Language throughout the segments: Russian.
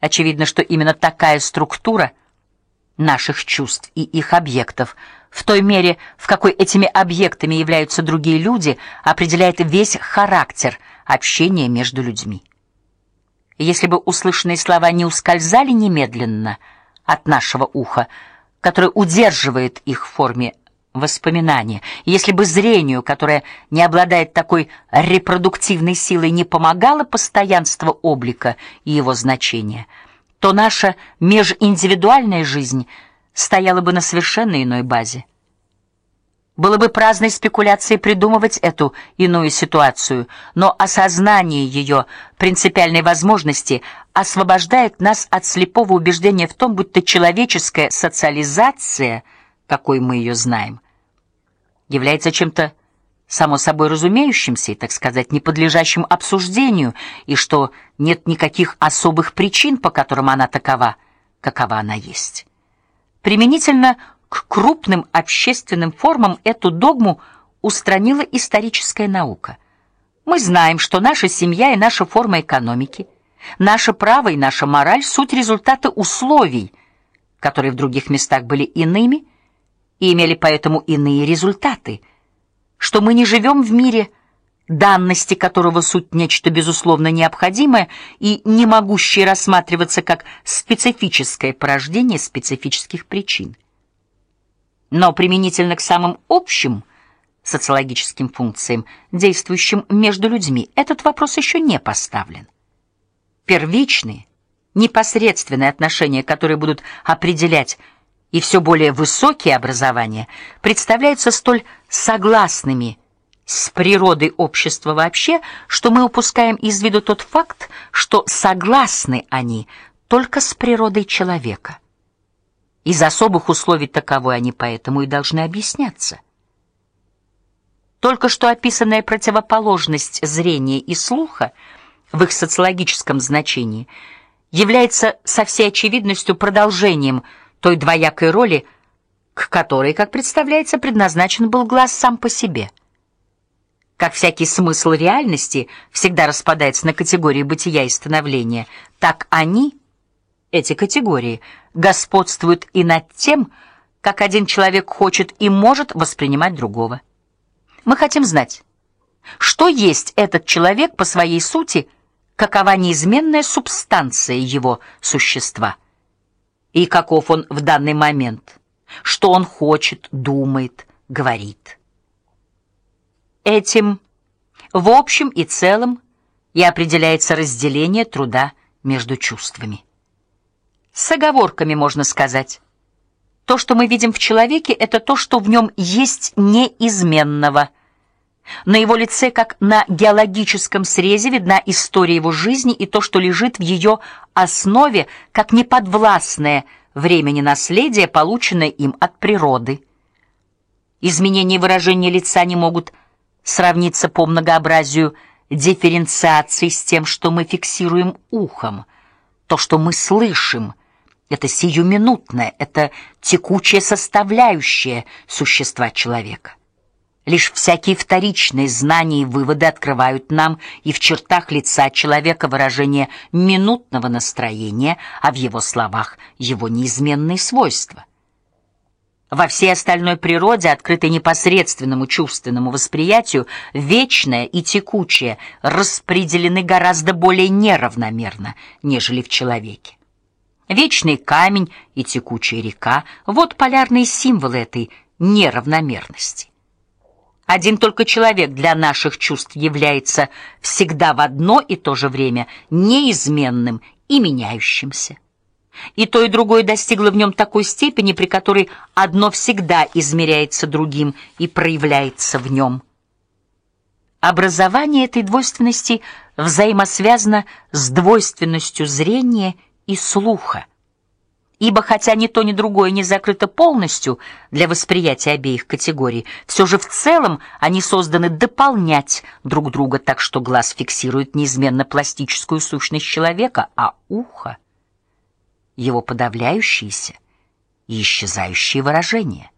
Очевидно, что именно такая структура наших чувств и их объектов в той мере, в какой этими объектами являются другие люди, определяет весь характер общения между людьми. Если бы услышанные слова не ускользали немедленно от нашего уха, которое удерживает их в форме воспоминания, если бы зрению, которое не обладает такой репродуктивной силой, не помогало постоянство облика и его значения, то наша межиндивидуальная жизнь стояла бы на совершенно иной базе. Было бы праздной спекуляцией придумывать эту иную ситуацию, но осознание ее принципиальной возможности освобождает нас от слепого убеждения в том, будто человеческая социализация, какой мы ее знаем, является чем-то само собой разумеющимся и, так сказать, не подлежащим обсуждению, и что нет никаких особых причин, по которым она такова, какова она есть. Применительно к крупным общественным формам эту догму устранила историческая наука. Мы знаем, что наша семья и наша форма экономики, наше право и наша мораль суть результаты условий, которые в других местах были иными и имели поэтому иные результаты, что мы не живем в мире данности которого суть нечто безусловно необходимое и не могущее рассматриваться как специфическое порождение специфических причин. Но применительно к самым общим социологическим функциям, действующим между людьми, этот вопрос еще не поставлен. Первичные, непосредственные отношения, которые будут определять и все более высокие образования, представляются столь согласными с природой общества вообще, что мы упускаем из виду тот факт, что согласны они только с природой человека. Из особых условий таковой они поэтому и должны объясняться. Только что описанная противоположность зрения и слуха в их социологическом значении является со всей очевидностью продолжением той двоякой роли, к которой, как представляется, предназначен был глаз сам по себе. Как всякий смысл реальности всегда распадается на категории бытия и становления, так они, эти категории, господствуют и над тем, как один человек хочет и может воспринимать другого. Мы хотим знать, что есть этот человек по своей сути, какова неизменная субстанция его существа и каков он в данный момент, что он хочет, думает, говорит. Этим в общем и целом и определяется разделение труда между чувствами. С оговорками можно сказать: то, что мы видим в человеке, это то, что в нем есть неизменного. На его лице, как на геологическом срезе, видна история его жизни и то, что лежит в ее основе, как неподвластное времени наследие, полученное им от природы. Изменения выражения лица не могут сравниться по многообразию дифференциаций с тем, что мы фиксируем ухом. То, что мы слышим, это сиюминутное, это текучая составляющая существа человека. Лишь всякие вторичные знания и выводы открывают нам и в чертах лица человека выражение минутного настроения, а в его словах его неизменные свойства. Во всей остальной природе, открытой непосредственному чувственному восприятию, вечное и текучее распределены гораздо более неравномерно, нежели в человеке. Вечный камень и текучая река вот полярные символы этой неравномерности. Один только человек для наших чувств является всегда в одно и то же время неизменным и меняющимся и то и другое достигло в нем такой степени, при которой одно всегда измеряется другим и проявляется в нем. Образование этой двойственности взаимосвязано с двойственностью зрения и слуха. Ибо хотя ни то ни другое не закрыто полностью для восприятия обеих категорий, все же в целом они созданы дополнять друг друга, так что глаз фиксирует неизменно пластическую сущность человека, а ухо его подавляющиеся и исчезающие выражения.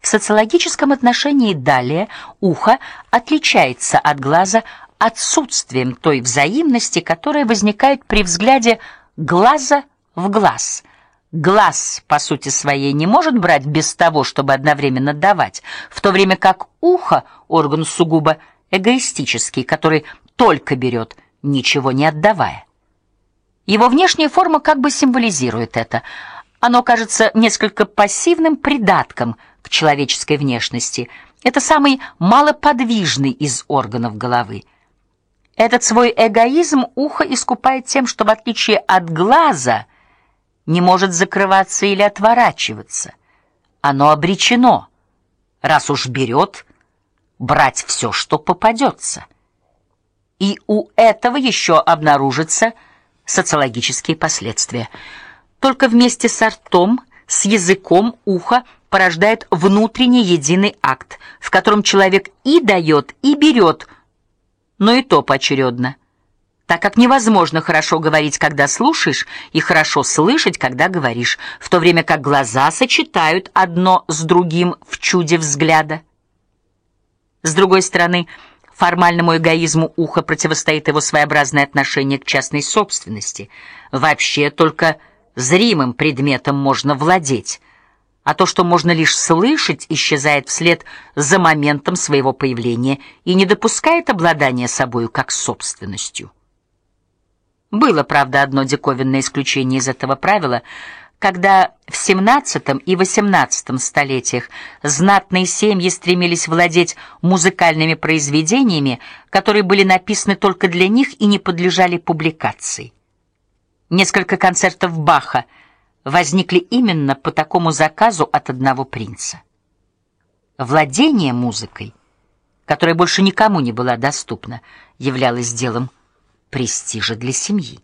В социологическом отношении далее ухо отличается от глаза отсутствием той взаимности, которая возникает при взгляде глаза в глаз. Глаз, по сути своей, не может брать без того, чтобы одновременно давать, в то время как ухо орган сугубо эгоистический, который только берет, ничего не отдавая. Его внешняя форма как бы символизирует это. Оно кажется несколько пассивным придатком к человеческой внешности. Это самый малоподвижный из органов головы. Этот свой эгоизм ухо искупает тем, что в отличие от глаза не может закрываться или отворачиваться. Оно обречено, раз уж берет, брать все, что попадется. И у этого еще обнаружится социологические последствия. Только вместе с ртом, с языком ухо порождает внутренний единый акт, в котором человек и дает, и берет но и то поочередно. Так как невозможно хорошо говорить, когда слушаешь, и хорошо слышать, когда говоришь, в то время как глаза сочетают одно с другим в чуде взгляда. С другой стороны, формальному эгоизму уха противостоит его своеобразное отношение к частной собственности. Вообще только зримым предметом можно владеть а то, что можно лишь слышать, исчезает вслед за моментом своего появления и не допускает обладания собою как собственностью. Было, правда, одно диковинное исключение из этого правила, когда в XVII и XVIII столетиях знатные семьи стремились владеть музыкальными произведениями, которые были написаны только для них и не подлежали публикации. Несколько концертов Баха – возникли именно по такому заказу от одного принца. Владение музыкой, которая больше никому не была доступна, являлось делом престижа для семьи.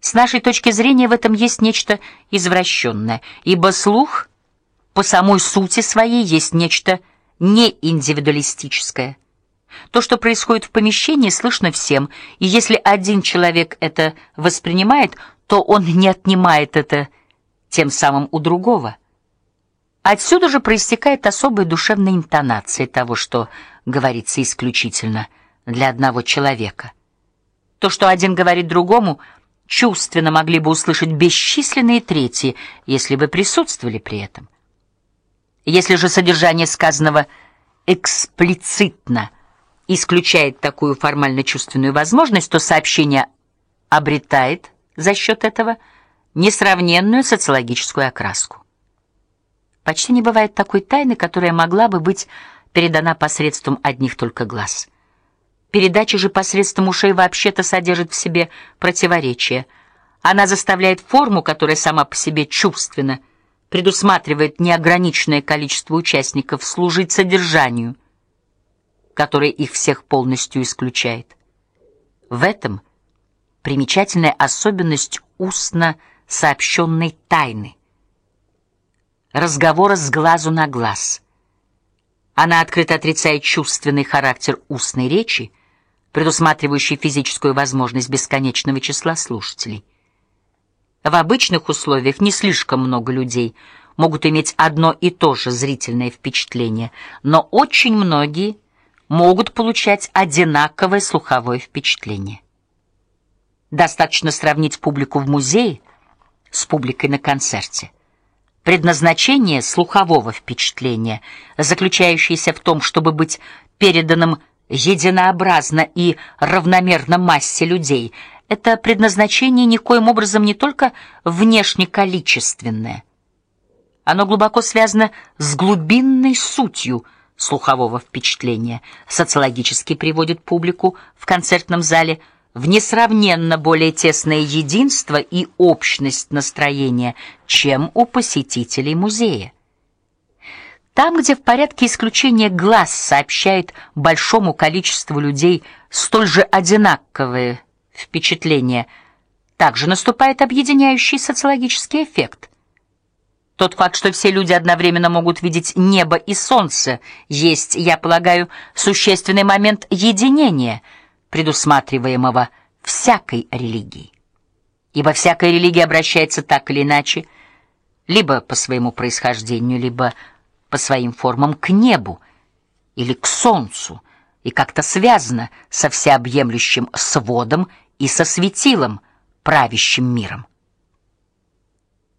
С нашей точки зрения в этом есть нечто извращенное, ибо слух по самой сути своей есть нечто неиндивидуалистическое. То, что происходит в помещении, слышно всем, и если один человек это воспринимает, то он не отнимает это тем самым у другого. Отсюда же проистекает особая душевная интонация того, что говорится исключительно для одного человека. То, что один говорит другому, чувственно могли бы услышать бесчисленные третьи, если бы присутствовали при этом. Если же содержание сказанного эксплицитно исключает такую формально-чувственную возможность, то сообщение обретает за счет этого несравненную социологическую окраску. Почти не бывает такой тайны, которая могла бы быть передана посредством одних только глаз. Передача же посредством ушей вообще-то содержит в себе противоречие. Она заставляет форму, которая сама по себе чувственна, предусматривает неограниченное количество участников, служить содержанию, которое их всех полностью исключает. В этом примечательная особенность устно сообщенной тайны. Разговора с глазу на глаз. Она открыто отрицает чувственный характер устной речи, предусматривающий физическую возможность бесконечного числа слушателей. В обычных условиях не слишком много людей могут иметь одно и то же зрительное впечатление, но очень многие могут получать одинаковое слуховое впечатление. Достаточно сравнить публику в музее с публикой на концерте. Предназначение слухового впечатления, заключающееся в том, чтобы быть переданным единообразно и равномерно массе людей, это предназначение никоим образом не только внешне количественное. Оно глубоко связано с глубинной сутью слухового впечатления. Социологически приводит публику в концертном зале – в несравненно более тесное единство и общность настроения, чем у посетителей музея. Там, где в порядке исключения глаз сообщает большому количеству людей столь же одинаковые впечатления, также наступает объединяющий социологический эффект. Тот факт, что все люди одновременно могут видеть небо и солнце, есть, я полагаю, существенный момент единения – предусматриваемого всякой религией. Ибо всякая религия обращается так или иначе, либо по своему происхождению, либо по своим формам к небу или к солнцу, и как-то связано со всеобъемлющим сводом и со светилом, правящим миром.